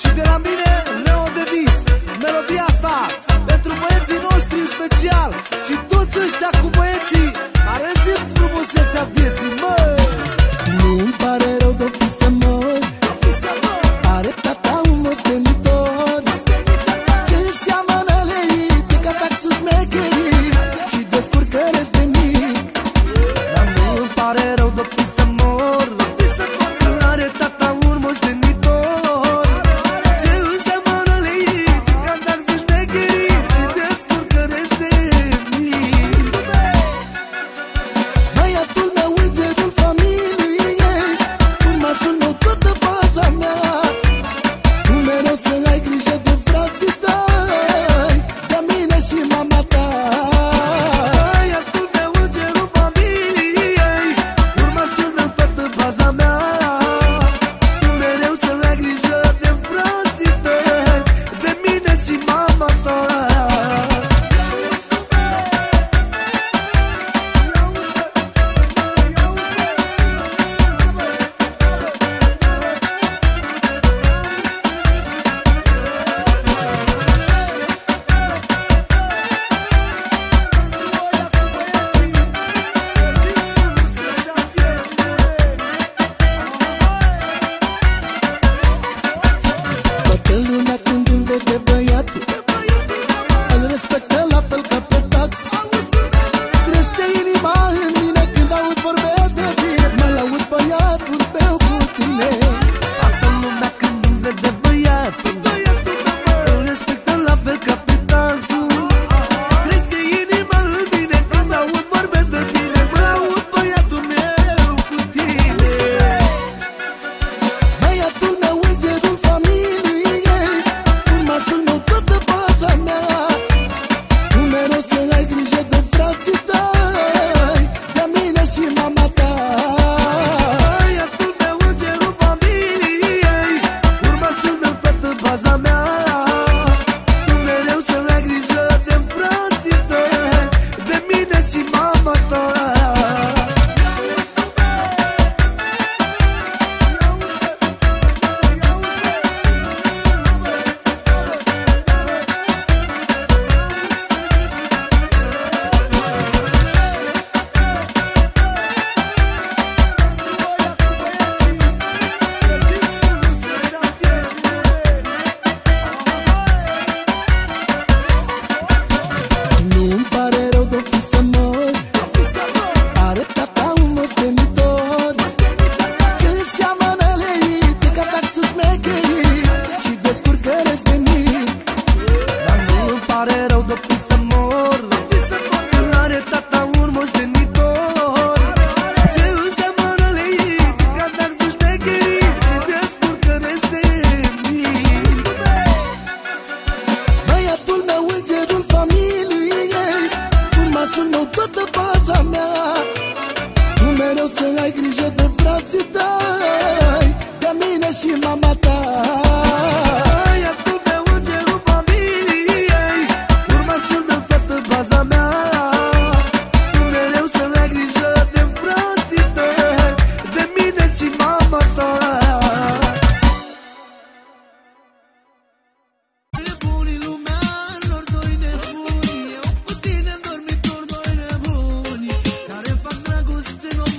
Și de la mine, Leo Devis Melodia asta pentru băieții noștri în special. de frații tăi De mine și mama ta. Ai actul meu îngerul familiei Urmașul meu toată baza mea. Tu mereu să ai de frații De mine și mama ta. lost in